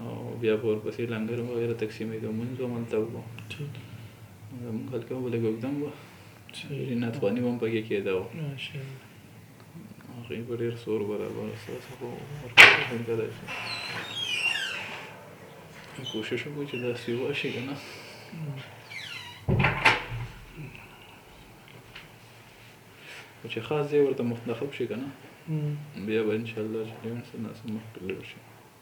او بیا به ورپسې لنګر وغیره تقسیمې د مونځ به ملته وکړو زمونږ حلقه به لږ اوږدم وه ډېرې ناتواني به هم پکې کېده وه هغوی به ډېر سور برابر ستاسو خو ورکولی کېدای شي کوشش وکړو چې داسې وشي که نه خو چې خاص ځای ورته منتخب شي که نه بیا به انشاءالله چې ډېر څه ناسم مخکې ډېر شي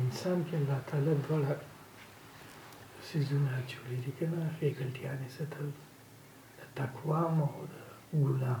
انسان کې الله تعالی دواړه سيزونه جوړې دي کنه فیکلټیانې ستل د تقوا مو د ګناه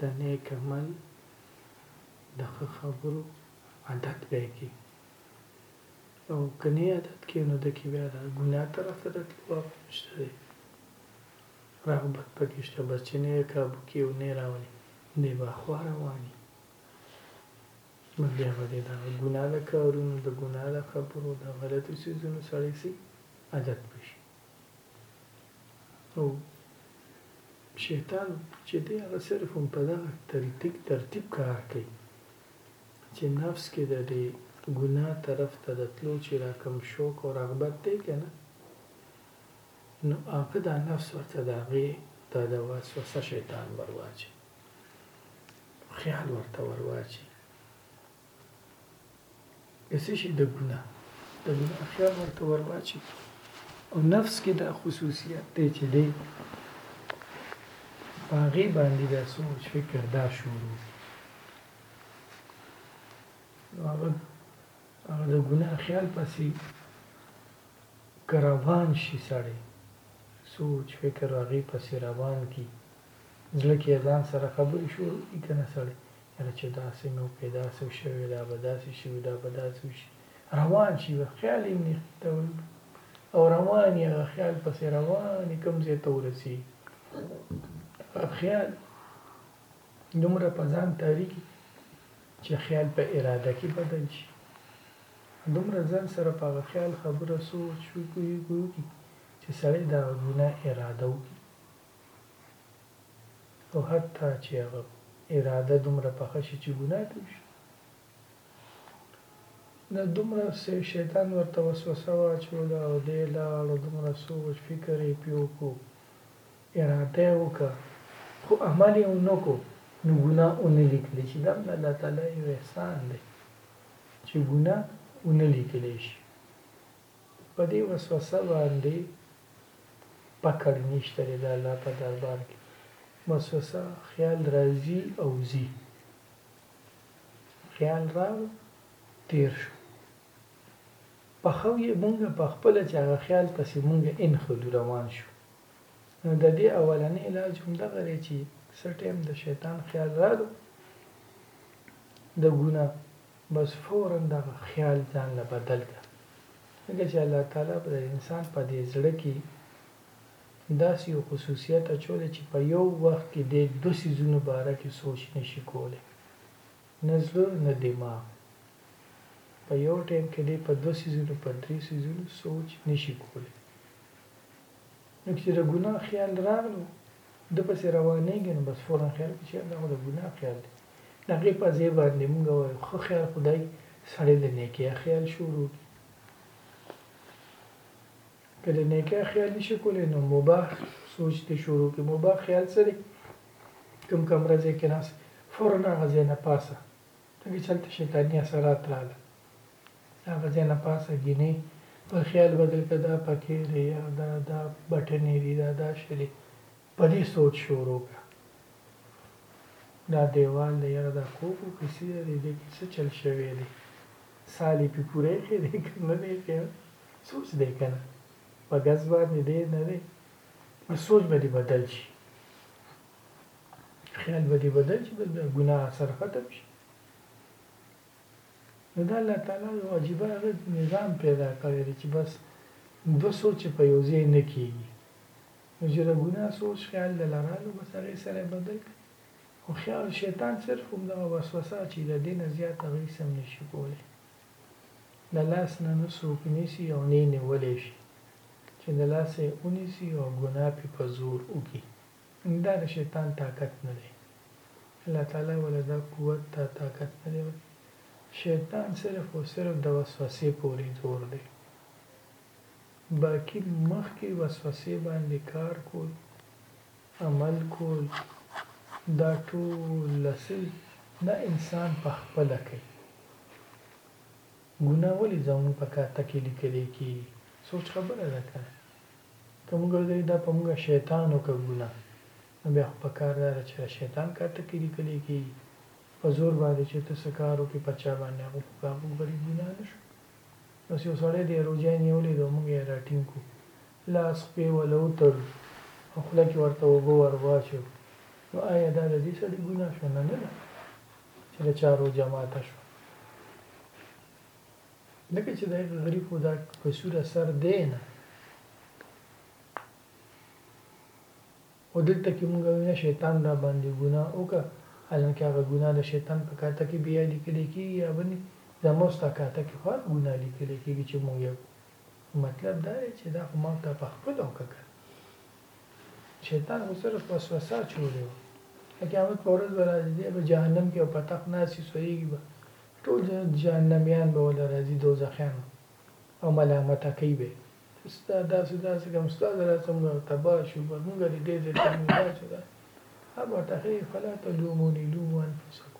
د نېک عمل د ښه خبرو عادت بيا کي او که نۀ عادت کي نو د کي بيا د ګناه طرف ته د تلو واپس نشته دی رغبت په کي شته بس چي نۀ يې کابو کي او نۀ راولي دی به اخوا روان وي نو بيا به دی دغه ګناه د کارونو د ګناه د خبرو د غلطو څيزونو سړی سي عادت به شي. او شیطان چې دی هغه صرف هم په دغه تلتیک ترتیب کار کوي چې نفس کې د دې ګناه طرف ته د تلو چې دا کم شوق او رغبت دی که نه نو هغه دا نفس ورته د هغې دا د وسوسه شیطان ورواچي خیال ورته ورواچي د څه شي د ګناه د ګناه خیال ورته ور واچوي او نفس کې دا خصوصیت دی چې دی په هغې باندې بیا سوچ فکر دا شروع نو هغه هغه د ګناه خیال پسې که روان شي سړی سوچ فکر هغې پسې روان کړي زړه کې ځان سره خبرې شروع کړي که نه سړی یاره چې داسې نو که داسې و شوې دا به داسې شي او دا به داسې و شي روان شي وي خیال یې نه ختول او روان یې هغه خیال پسې روان یې کوم ځای ته ورسېږي خیال دومره په ځان تاریکي چې خیال په اراده کې بدل شي دومره ځان سره په هغه خیال خبره سوچ وکړي چې سړی د ګناه اراده وکړي او حتی چی هغه اراده دومره پخه شی چی ګناه ته وشی نو دومره شیطان ورته وسوسه واچوله او دی لاړ او دومره سوچ فکر یی پی وکړو اراده یی وکړه خو عمل یی ونکړو نو ګناه ونه لیکلی شی دا هم د الله تعالی یو احسان دی چی ګناه ونه لیکلی شی په دې وسوسه باندې پکړ نشته دی د الله په دربار کې وسوسه خیال راځي او ځي خیال راغو تیر شو پخو یې مونږ په خپل چې هغه خیال پسې مونږ ان خود روان شو نو د دې اولنې علاج هم دا غره چې سټیم د شیطان خیال رالو د ګنا بس فوراً دغه خیال ځان له بدل که ځکه چې الله تعالی به د انسان په دې زړه کې داسې یو خصوصیت اچولی چې په یو وخت کې دی دوه څیزونو باره کې سوچ نه شي کولی نه زړه نه دماغ په یو ټایم کې دی په دوه څیزونو په درې څیزونو سوچ نه شي کولی. نو چی د ګناه خیال راغلو ده پسی روانیږی نو بس فورا خیال کوی چی یاره دا خو د ګناه خیال دی د هغی په ځای باندی مونږ وایو ښه خیال خو دای سړی له نیکیا خیال شروع کی که د نیکیا خیال نشی کولی نو مباح سوچ دی شروع کی مباح خیال څه دی کوم کمره ځای کی ناست فورا هغه ځای نه پاسه ځکه چې هلته شیطاني اثرات راغلل د هغه ځای نه پاسه ګینې په خیال بدل کړه دا پکې دی یا دا دا بټنې دي دا دا شی دی په دې سوچ شروع کړه دا دیوال دی یاره دا کوک و که سیده دی دې کې څه چل شوی دی سال یې پې پوره ایښی دی که نه دی ایښی سوچ دی که نه په ګز باندې دی نه دی نو سوچ به دې بدل شي خیال به دې بدل شي بس د ګناه اثر ختم شي نو دا الله تعالی یو عجیب هغه نظام پیدا کړی دی چې بس دو سوچ په یو ځای نه کیږي نو چې د ګناه سوچ خیال د لرالو بس هغه سره بدل کړي خو خیال شیطان صرف هم دغه وسوسه چې د دین زیات هغه سم نشي کولی د لاس نه نو څوک نیسي او نه نیولی شي چې د لاسه ونیسي او ګناه په زور وکړي دا د شیطان طاقت نه دی الله تعالی ولا دا قوت دا طاقت نه دی ورکړی شیطان صرف او صرف د وسوسې پورې زور دی باقی مخکې وسوسې باندې کار کول عمل کول دا ټول لسل دا انسان په خپل کوي ګناه ولې زمون په کاته کې لیکلې کیږي سوچ خبره ده کنه که موږ وګورو دا په موږ شیطان وکړ ګناه نو بیا خو په کار داده چې د شیطان کار ټکی لیکل کیږي په زور باندې چې ته څه کار وکړې پر چا باندې هغه خو بیا موږ غریب ګناه نه شو نو یو سړی دی روژه نیولې ده موږ یې راټینګ کو لاس پې وله وتړو او خوله کې ورته اوبه ور واچو نو آیا دا د دې سړي ګناه شو نه نه ده چې د چا روژه ماته شو لکه چې دغه غریب خو دا کسوره سر دی نه او دلته کې موږ وینه شیطان را باندې ګناه وکړه حالانکه هغه ګناه د شیطان په کاته کې بیا لیکل کېږي یا بني زموږ ستا کاته کې خو ګناه لیکل کېږي چې موږ یو مطلب دا دی چې دا خو ما ته په خپل او ککر شیطان خو صرف وسوسه چولې و قیامت په ورځ به راځي دی به جهنم کې او پتق ناسي سویږي به ټول جهنميان به ولا راځي دوزخيان او ملامته کوي به. ستا داسې داسې کوم ستا زرا څومره تباه شو بس مونږ دې ډېر زيات کوم دا چې دا هغه به ورته ښيي فلا تلوموني لومو انفسکم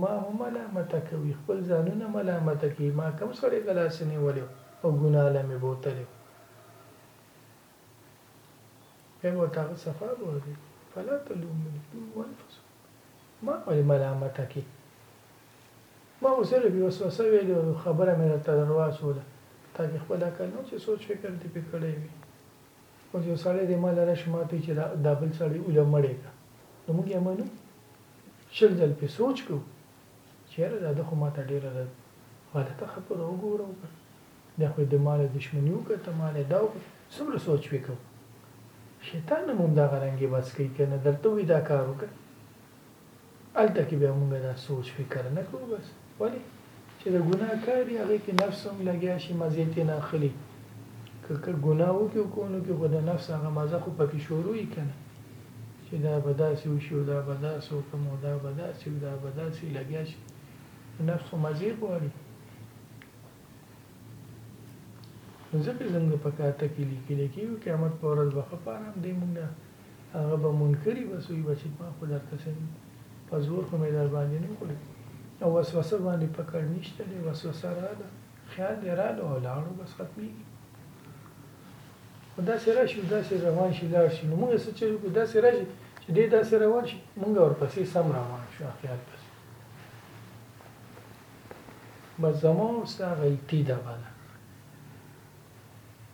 ما مه ملامته کوي خپل ځانونه ملامته کوي ما کوم سړی ګلاس نيولی وو او ګناه له مې بوتلی وو. بیا به ورته هغه صفا به ورکړي فلا تلوموني لومو انفسکم ما ولې ملامته کې ما اوس یو لږ وسوسه ویلې او خبره مې درته در واچوله تا کې خپل عقل نه چې سوچ فکر دې پې کړی وي اوس یو سړی دې ما لره شي ما ته چې دا بل سړی اوله مړی کړه نو موږ یې منو شل ځل پې سوچ کوو چېرې دا ده خو ما ته ډېره غلطه خبره وګوره وکړه دا خو یې د ماله دښمني وکړه ته ماله دا وکړه څومره سوچ فکر وکړه شیطان هم همدغه رنګې بس کوي کنه درته وي دا کار وکړه هلته کې بیا مونږ دا سوچ فکر نه کوو بس ولې چې د ګناه کار دی هغه کې نفس هم لګیا شي مزې ترې نه اخلي که که ګناه وکړي او کونه کې خو د نفس هغه مزه خو پکې شروع وي که نه چې دا به داسې وشي او دا به داسې وکړم او دا به داسې او دا به داسې لګیا شي نفس خو مزې غواړي ځکه زموږ په کاته کې لیکل کېږي قیامت په ورځ به ښه په ارام دی موږ هغه به منکري به سوی به چې ما خو درته څه په زور خو مې در باندې نه کړي او وسوسه باندې پکړ نشته دی وسوسه راغله خیال دی راغله او لاړو بس ختمېږي خو داسې راشي داسې روان شي لاړ شي نو موږ څه چې وکړو داسې راشي چې دی داسې روان شي موږ ورپسې سم روان شو خیال پسې بس زما او ستا غیتی دغه ده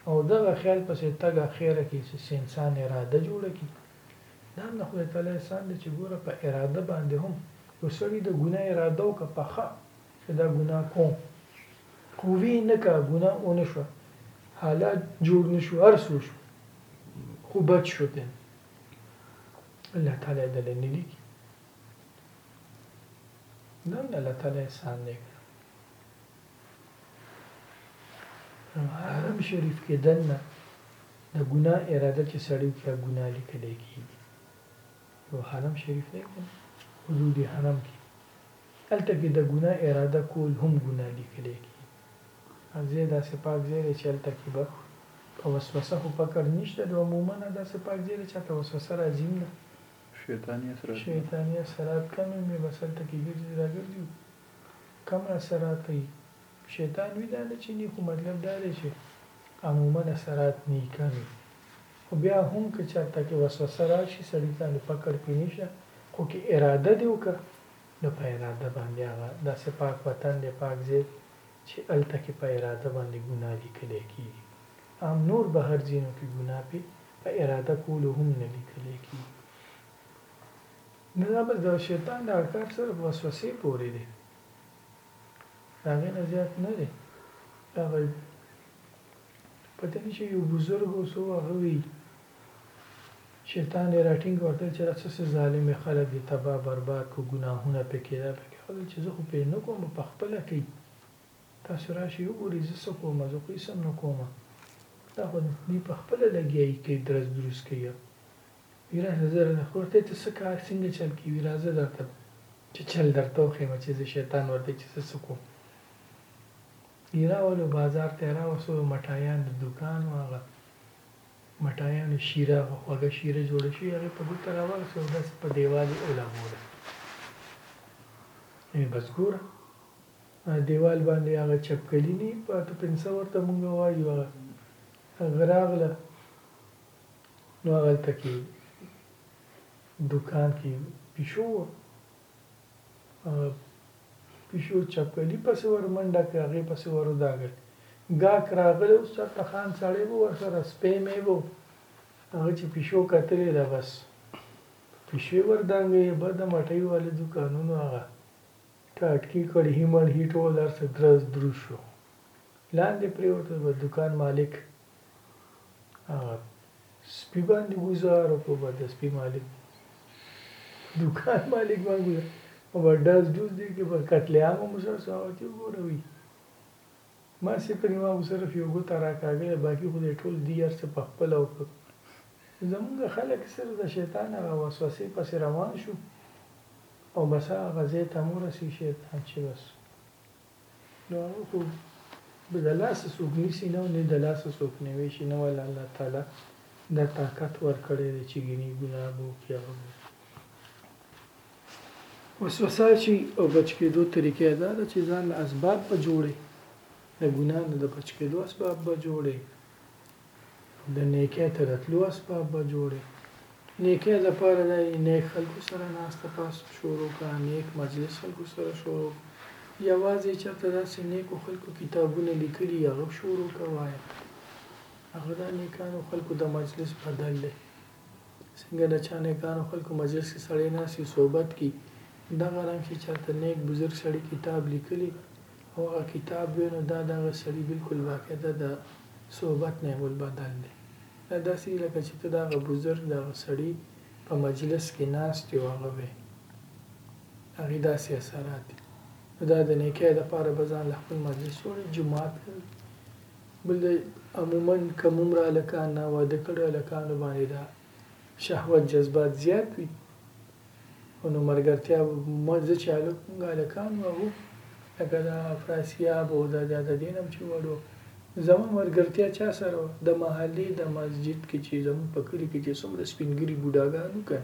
او دغه خیال پسې تګ اخیره کې چې څه انسان اراده جوړه کړي دا هم د خدای تعالی احسان دی چې ګوره په اراده باندې هم یو سړي د ګناه اراده وکړه پخه چې دا ګناه کوم خو وی نه کا ګناه ونه شو حالات جوړ نشو هر څه شو خو بچ شو ته الله تعالی دلې نه لیکي نن د لطل احسان دی کنه حرم شریف کې دنه د ګناه اراده چې سړی وکړي ګناه لیکل کېږي یو حرم شریف دی کنه حدود حرم کې هلته کې د ګناه اراده کول هم ګناه لیکل کېږي ځای داسې پاک ځای دی چې هلته کې به په وسوسه خو پکړ نشته د عموما داسې پاک ځای دی چې هلته وسوسه راځي هم نه شیطانی اثرات دي. شیطانی اثرات کم وي مې بسر ته کیږي ځي راګرځي او کم اثرات کوي شیطان وي دا نه چې ني خو مطلب دا دی چې عموما اثرات ني کم وي خو بیا هم که چرته کې وسوسه راشي سړي ته نو پکړ پرې ني شه خو که اراده دې وکړه نو په اراده باندې هغه داسې پاک وطن دی پاک ځای دی چې هلته کې په اراده باندې ګناه لیکلی کیږي عام نور بهر ځینو کې ګناه پې په اراده کولو هم نه لیکل کیږي نه دا بس د شیطان دغه کار صرف وسوسې پورې دی د هغې نه زیات نه دی دا به پته نه شي یو بزرګ اوس و هغه وی شیطان یې راټینګ ورته چې راڅه څه ظالم خلک دي تباه برباد کو ګناهونه پکې دا پکې خو چې زه خو پرې نه کوم په خپله کوي تاسو راشی وګوری زه څه کومه زه خو هیڅ هم نه کومه دا خو دوی په خپله لګیا یی که درز دروز کوي او وی راځه زه درته خو ورته ته څه کار څنګه چل کوي وی راځه درته چه چل درته وښیم چه زه شیطان ورته چه زه څه کوم یی راولو بازار ته راوسو مټایان د دوکان و هغه مټایانو شیره هغه خوږه شیره جوړه شوی هغه په ګوته راورسو داسې په دیوال یی ولګوله نو بس ګوره دېوال باندې هغه چپکليني پاتو پنسه ورته مونږ وايو هغه هغه راغله نو هغلته کې دوکان کې پيشو وه هغه پيشو چپکلي پسې ور منډه کړه هغې پسې ور داګل ګاک راغله اوس چرته خان سړی به ورسره سپی مې به هغه چې پيشو کتلې ده بس پيشوې ور دانګې بده مټۍ واله دوکانونو هغه ټاټکی کړ هی مړ هی ټول هر څه درز دروز شو لاندی پریوتل به دکان مالک هغه سپی باندی ګوزار وکړو به دسپی مالک دکان مالک باندی ګوزار او به ډز ډوز دی که به قتل عام هم سره ساوتی وګوروی ما څه کړي ما خو صرف يو ګوته راکاږلې باقي خو دې ټول دي هر څه پخپله وکړل زمونږ خلک صرف د شيطان هغه وسوسې پسې روان شو او بس هغه ځای ته هم ورسي شيطان چې بس نو هغه خو به د لاسه څوک نيسي نه او نه د لاسه څوک نيوی شي نه ولا الله تعالی دا طاقت ورکړی دی چې ګني ګناه به وکړي هغه به وکړي. وسوسه چي او بچ کېدو طريقه يې دا ده چي ځان له اسباب به جوړي، د ګناه نه د بچ کېدو اسباب به جوړي، او د نېکۍ ته د تلو اسباب به جوړي، نېکۍ د پاره دا چي نېک خلکو سره ناسته پاسته شروع کړه، نېک مجلس خلکو سره شروع کړه، يوازي چاته داسي نېکو خلکو کتابونه ليکلي يي هغه شروع کړه وايه، هغه د نېکانو خلکو د مجلس بدل دی، څنګه د چا نېکانو خلکو مجلس کې سړی ناست وي صحبت کی دغه رنګ چې چرته نېک بزرګ سړي کتاب لیکلی او هغه کتاب وی نو دا د هغه سړي بلکل باقاعده د صحبت نهب البدل دی دا داسې دي لکه چې ته د هغه بزرګ د هغه سړي په مجلس کې ناست یې او هغه وی هغې داسې اثرات دي نو دا د نېکۍ لپاره به ځان له خپل مجلس جوړوي جومات کوي بل عموما کم عمره هلکان نا واده کړو هلکانو باندې دا شهوت جذبات زیات وی او نو مرګرتیا مزه چې هلک مونږ هلکان وو لکه دا افراسیاب او دا دا د دینم چې وړو زموږ مرګرتیا چا سره وه د محلې د مسجد کې چې زموږ په کلي کې چې څومره سپینګري بوډاګانو که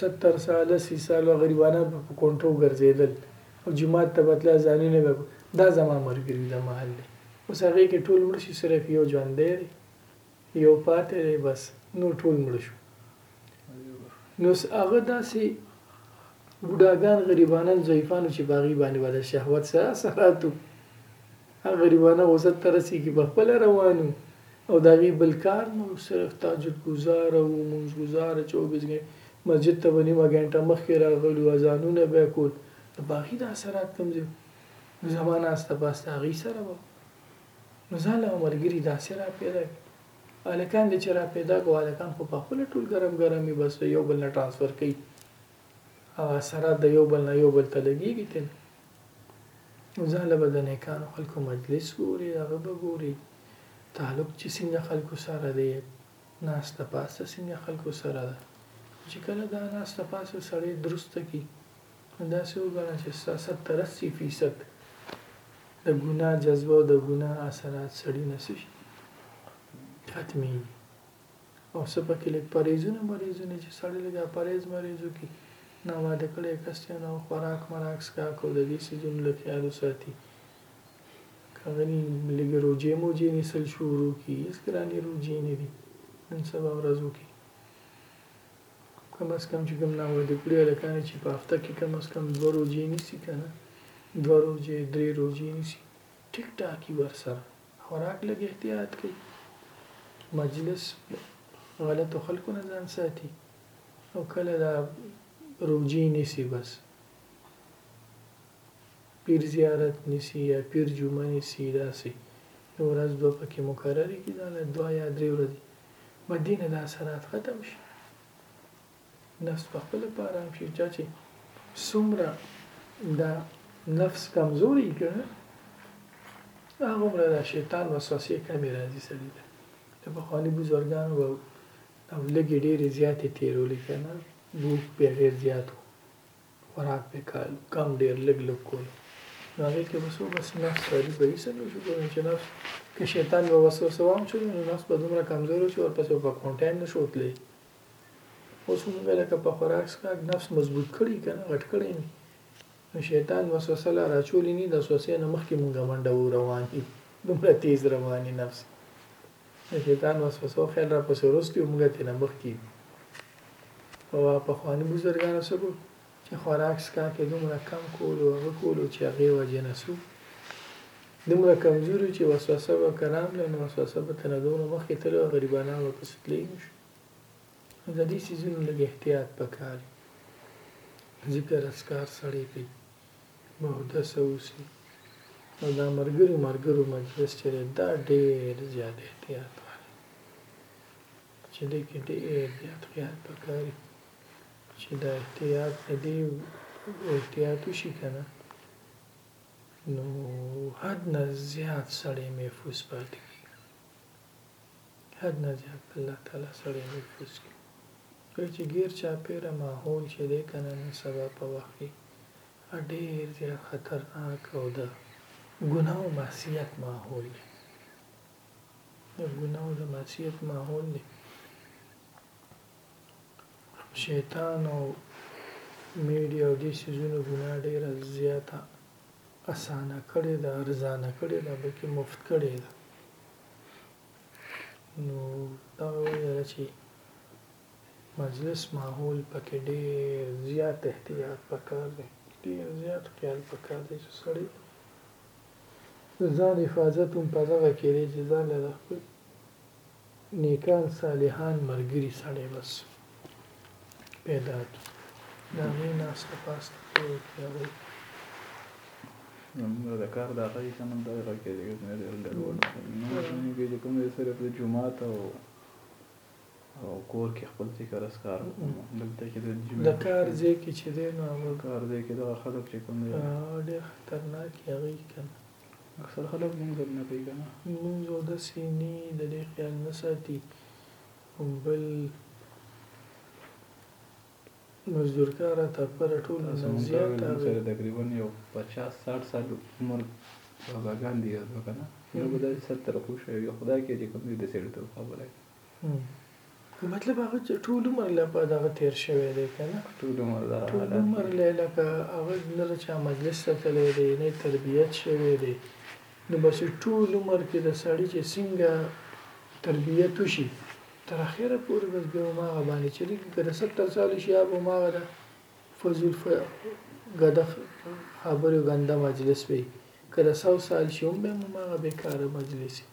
ستر ساله سی ساله غریبانان به په کونټو ګرځیدل او جومات ته به تلل ځانونه به یې دا زما مرګري ده محل دی اوس هغې کې ټول مړ شي صرف یو ژوندی دی یو پاتې دی بس نور ټول مړ شو نو هغه داسې بوډاګان غریبانان ضعیفانو چې باغی باندې به د شهوت سره سراتو هغه غریبانه وسعت ته رسي کي په خپله روان یو او د هغوی بل کار نه وو صرف تهجد ګزار او مونځ ګزار چوبیس ګنټ مسجد ته به نیمه ګنټه مخکي راغلو اذانونه به کول نو په هغوی دا اثرات کوم ځای وو نو زما ناسته پاسته هغوی سره به وه نو ځان له ملګري داسي را پیدا کړي هلکان دي چې را پیدا کړو هلکان خو په خپله ټول ګرم ګرم وي بس یو بل نه ټرانسفر کوي هغه اثرات د یو بل نه یو بل ته لګیږي که نه ځاله به د نيکانو خلکو مجلس ګورې هغه به ګورې تعلق چې څنګه خلکو سره دی ناسته پاسته څنګه خلکو سره ده خو چې کله دا ناسته پاسته سړی درسته کی نو داسې وګڼه چې ستا ستر اسي فیصد د ګناه جذبه او د ګناه اثرات سړي نه څه شي ختمېږي او څه په کې لږ پرهیزونه مرهیزونه چې سړی لږه پرهیز مرهیز وکړي، نا واده کړی کس چې نو خوراک مراک څښاک او د دې څیزونو له خیال وساتي، که غني لږې روژې موژې نیسل شروع کړي، هیڅ ګرانې روژې نه دي نن سبا ورځو کې کم از کم چې کوم نا واده کړي هلکان چې په هفته کې کم از کم دوه روژې نیسي که نه دوه روژې درې روژې نیسي ټیک ټاک وي ورسره خوراک لږ احتیاط کړئ، مجلس غلطو خلکو نه ځان ساتي او کله دا روژې نیسي بس پیر زیارت نیسي یا پیر جمعه نیسي داسې یو ورځ دوه پکې مقررې کړي دا دوه یا درې ورځې به دین دا اثرات ختم شي. نفس په خپل په آرام شي چا چې څومره دا نفس کمزوري کړ هغه عمره د شیطان وسوسې کمې راځي سړي ته د پخواني بزرګانو به او لږې ډېرې زیاتې تېرولې که نه بوک بیا ډېر زیات و خوراک پې کال کم ډېر لږ لږ کول نو هغې کې به څو بس نفس سړي به هېڅ نه شو کولی چې نفس که شیطان به وسوسه وام شو نو نفس به دومره کمزوري شو ورپسې به په کونټایم نه شو تللی اوس مونږ لکه په خوراک څښاک نفس مضبوط کړی کنه غټ کړی می نو شیطان وسوسه لا راچولی نی د وسوسې نه مخکې مونږه منډه و روان یو دومره تیز رواني نفس د شیطان وسوسه خیر را پسې وروستی مونږه ترې نه مخکې او پخواني بزرګانو څه کو چې خوراک څښاک یې دومره کم کولو هغه کولو چې هغې وجې نه څو دومره کمزوري چې وسوسه به کرام له نو وسوسه به تنه دومره مخکې تلو غریبانان به پسې تللی نشو نو ددی څیزونو لږ احتیاط پکار وی ذکر اذکار سړی کوي محدث اوسی نو دا مرګرو مرګرو مجلس چې دا ډیر زیات احتیاط غواړي چې دې کې ډیر احتیاط خیال پکار وی چې دا احتیاط دې احتیاط وشي کنه نو حد نه زیات سړی محفوظ پاتې حد نه زیات الله تعالی سړی محفوظ کړي ځکه چې غیر چاپیره ماحول چې دی کنه نن سبا په وخت کې ډیر زیات خطرناک او د ګناه او معصیت ماحول دی د ګناه او د معصیت ماحول دی شیطان او میډیا او دې سيزونو ګناه ډېره زیاته اسانه کړی ده ارزانه کړی ده بلکې مفت کړی ده نو دا وجه چې مجلس ماحول پکې ډېر زیات احتیاط پکار دی ډېر زیات خیال پکار دی چې سړی ځان حفاظت هم په دغه کې دی چې ځان له خپل نیکان صالحان ملګري سړی بس پیدا کی د هغې ناسته پاسته پرې وکړي هغوی زموږ د کار دا غږ کنه دا غږ کې دې نه ډېر ګډوډ نو کې چې کوم یې صرف د جمعات او او کور کې خپل ذکر اسکار دلته کې د جمعې د کار ځای کې چې دی نو هغه کار ځای کې دغه خلک چې کوم دی ډېر خطرناک هغوی که نه اکثر خلک مونږ هم نه کوي کنه. لمونځ اودسی نی ددی خیال نه ساتی بل مزدورکار او تاپره ټول نه زیات هغه تاسو مونږ سره تقریبا یو پچاس ساټ سال عمر باباګان دی یاد وکنه نو به داسی سر ترخو شوی وی خدای که چی کوم دی دسی ډتو خبره کوی. مطلب هغه چې ټول عمر لا په دغه تیر شوی دی کنه ټول عمر لا ټول عمر لا لکه هغه نه چې مجلس ته تللی دی نه تربیت شوی دی نو بس ټول عمر کې د سړی چې څنګه تربیت وشي تر اخره پورې بس به ما باندې چې لګي کړه 70 سال شي ابو ما غدا فزول ف غدا خبرو غنده مجلس وي کړه 100 سال شي هم به ما به کار مجلس وي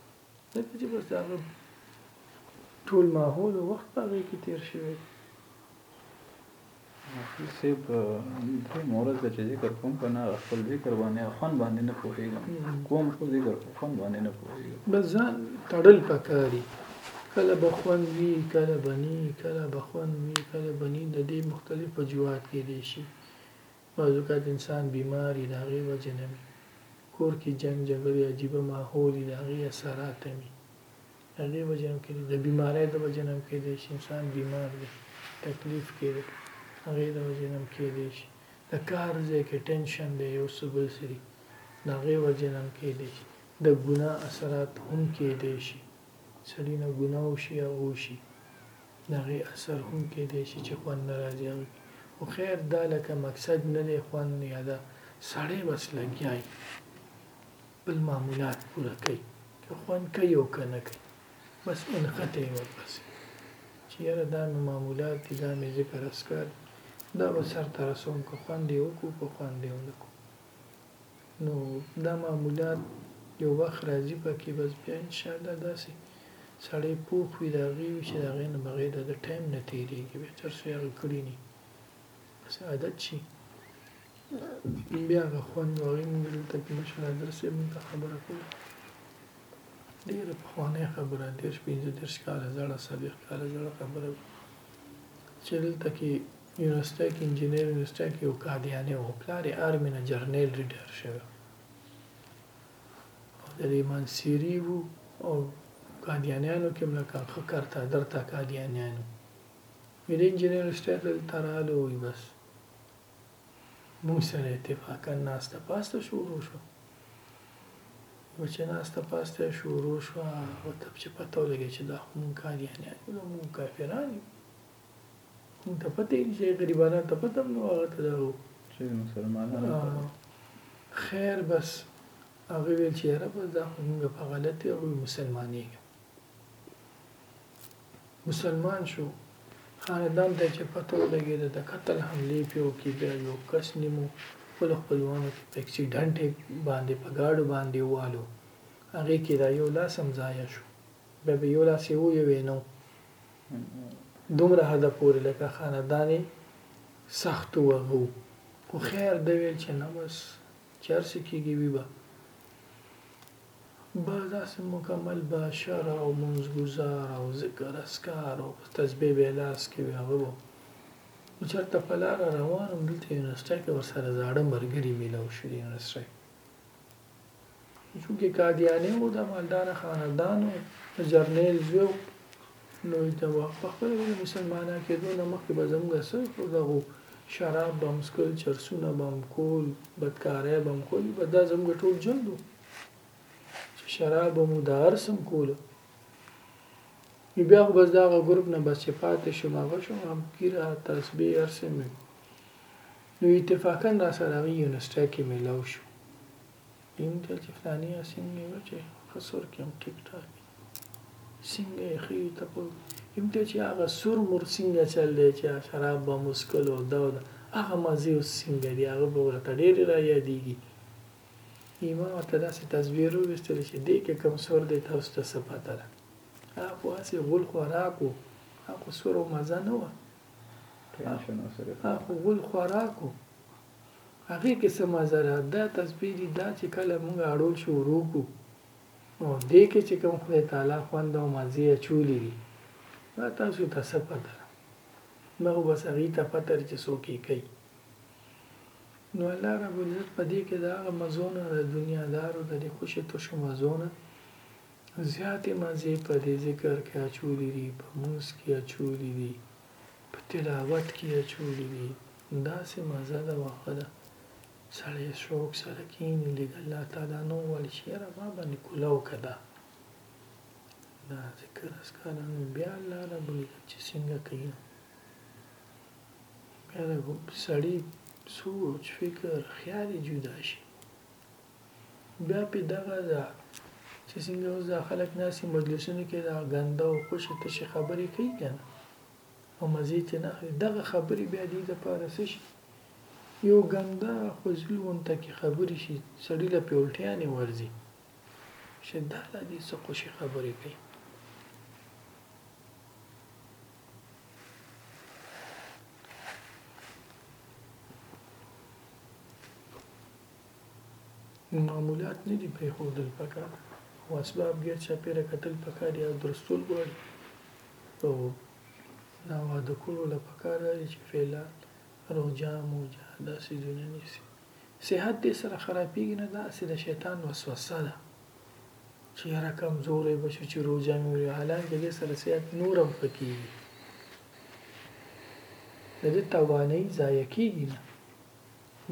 ځکه چې بس د هغه ټول ماحول او وخت په هغې کې تېر شوی دی مفتی صاحب درې مورز چې ذکر کوم که نه خپل ذکر باندې خوان باندې نه پوهېږم کوم خو ذکر کوم خوان باندې نه پوهېږم بس ځان تړل پکاري کله به خوان وي کله بني کله به خوان وي کله بني د دې مختلف وجوهات کې دي شي بعض اوقات انسان بیمار یی دهغی وجه نه وی کور کی جنګ جګړی عجیبه ماحول یی دهغی اثرات هم یی دهغی وجه هم کیدای دبیماری د وجه نه هم کیدای شی انسان بیمار دی تکلیف کی دی هغی د وجه نه هم کیدای شی دکار ځای کی ټینشن دی یو څه بل څه دی دهغی وجه نه هم کیدای شی دګناه اثرات هم کیدای شی سړی نه ګناه وشی او وشی. د هغې اثر هم کېدای شي چې خوند نه راځي هغه کې خو خیر دا لکه مقصد نه دی خوند یا دا سړی بس لګیا وي خپل معمولات پوره کوي که خوند کوي او که نه کوي بس منقطع یې ورپسې چې یاره دا مې معمولات دي دا مې ذکر اسکار دي دا به سرته رسوم که خوند یې وکړو که خوند یې ونه کړو نو دا معمولات یو وخت راځي په کې بس بیا ان شاء الله داسې سړی پوخ وي د هغې وي چې د هغې نه بغیر د ټایم نه تېرېږي بیا تر څو هغه کړي ني بس عادت شي بیا هغه خوند او هغې مونږ دلته کې مشر حضر صاحب مونږ ته خبره کوله ډېره پخوانۍ خبره دېرش پنځه دېرش کاله زړه څلوېښت کاله زړه خبره وي چې دلته کې یونسټک انجنیر یونسټک یو قادیانی وو پلار یې آرمي نه جرنیل ریټایر شوی وو او د دې منصیری وو او قادیانیانو کې ملکه خکر تا درته قادیانیانو مې د انجنیر یونسټک دل تراله وي بس مونږ سره اتفاقا ناسته پاسته شروع شو نو چې ناسته پاسته شروع شوه او ته چې پته ولګي چې دا خو مونږ قادیانیان یو مونږ کافران یو ته پته یې چې غریبانه ته پته هم نو هغه ته دا و چې مسلمانان خیر بس هغه ویل چې یاره بس دا خو موږ په غلطي او مسلمانېږي مسلمان شو خاندان ته چې پته ولګېده د قتل حملې پې وکړي بیا یو کس نیمو خپلو خپلوانو کې په اکسیډنټ باندې په ګاډو باندې والو هغې کې دا یو لاس هم ضایع شو بیا به یو لاس یې و یو یې نه دومره حده پورې لکه خاندان یې سخت وغو خو خیر ده ویل چې نه بس چې هر څه کېږي وي به به داسې مکمل بشر او منځګزار او ذکر اسکار او تسبیح به لاس کې وي هغه به نو چېرته په لاره روان وم دلته یونیورسټۍ کې ورسره زاړه ملګري میلاو شو د یونیورسټۍ چونکه قادیاني وو د مالدار خاندان وو د جرنیل زوی نو د په خپل ویل مسلمانان کېدو نه مخکې به زموږ سر پر دغو شراب به هم څکل چرسونه به هم کول بدکارۍ به هم کول به دا زموږ ټول ژوند و چې شراب به مو د هر سم کوله نو بیا خو بس دغه ګروپ نه بس چې پاتې شوم هغه شوم هم ګیره تسبیح هر څه مې نو اتفاقا راسره هغه یونسټا کې میلاو شو ویم ته چې فلانی اسیم یې وچه خسور کې هم ټیک ټاک څنګه یې خې ته په ویم ته چې هغه سور مور څنګه چل دی چې شراب به مسکل او دا او دا هغه مزه اوس څنګه دی هغه به ورته ډېر را یادېږي ایما ورته داسې تصویر وویستل چې دې کې کم سور دی تاسو ته څه پته ده هغه خو هسې غول خوراک و هغه خو سور او مزه نه وه اخو غول خوراکو هغه کې څه مزه ده دا تسبیح دي دا چې کله موږ اړول شو وروکو نو دې کې چې کوم خدای تعالی خوند او مزه چولې دي دا تاسو ته څه پته نو بس هغه ته پته چې څوک یې کوي نو الله رب العزت په دې کې دا غو مزونه د دنیا دارو د خوشې تو شو مزونه زیاتې مزې په دې ذکر کې اچولي دي، په لمونځ کې اچولي دي، په تلاوت کې اچولي دي، داسې مزه ده واښه ده، سړی شوق سره کېني لږ الله تعالی نه ووایي چې یاره ما باندې کوله وکړه دا دا ذکر اذکار نو بیا الله رب العزت چې څنګه کوي بیا د سړي سوچ فکر خیال جدا شي بیا پۀ دغه ځا چې څنګه اوس دا خلک ناستي مجلسونو کې دا ګنده او خوشې تشې خبرې کوي کنه او مزې ترې نه اخلي دغه خبرې بیا دې دپاره څه شي یو ګنده خوزیل غونته کې خبرې شي سړي له پې الټیانې ورځي چې دا لا دې څه خوشې خبرې کوي معمولات نه دي پرېښودل پکار او اسباب غیر چاپیره کتل پکار دي او درستول غواړي او دا واده کولو له پکار دي چې فعلا روجا موجا دا سیزونه نیسي صحت دې سره خرابېږي نه دا سې د شیطان وسوسه ده چې یاره کمزوری به شو چې روجا مې وي حالانکه دې سره صحت نور هم ښه کېږي د دې توانایي ضایع کېږي نه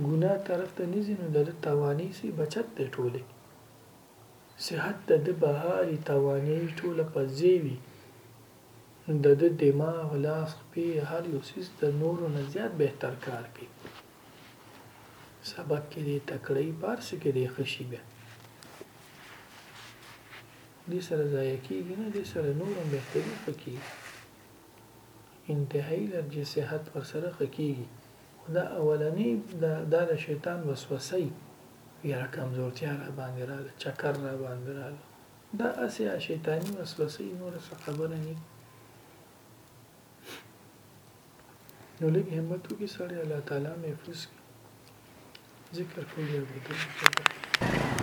ګناه طرف ته نه ځي نو دده تواني سي بچت دی ټولي صحت دده بهاري توانياي ټوله په ځې وي نو دده دماغ لاس خپې هر يو څيز د نورو نه زيات بهتر کار کوي سبق کې دی تکړه يي په هر څه کې دی ښه شي بيا دې سره ضایع کېږي نه دې سره نور هم بهتري ښه کېږي انتهایي درجې صحت ورسره ښه کېږي خو دا اولنی دا دا د شیطان وسوسه یی یاره کمزورتیا راباندی راغله چکر راباندی راغله دا هسی شیطانی وسوسه یی نوره څه خبره نه نو لږ همت وکړي سړی الله تعالی محفوظ کړي ذکر کوي او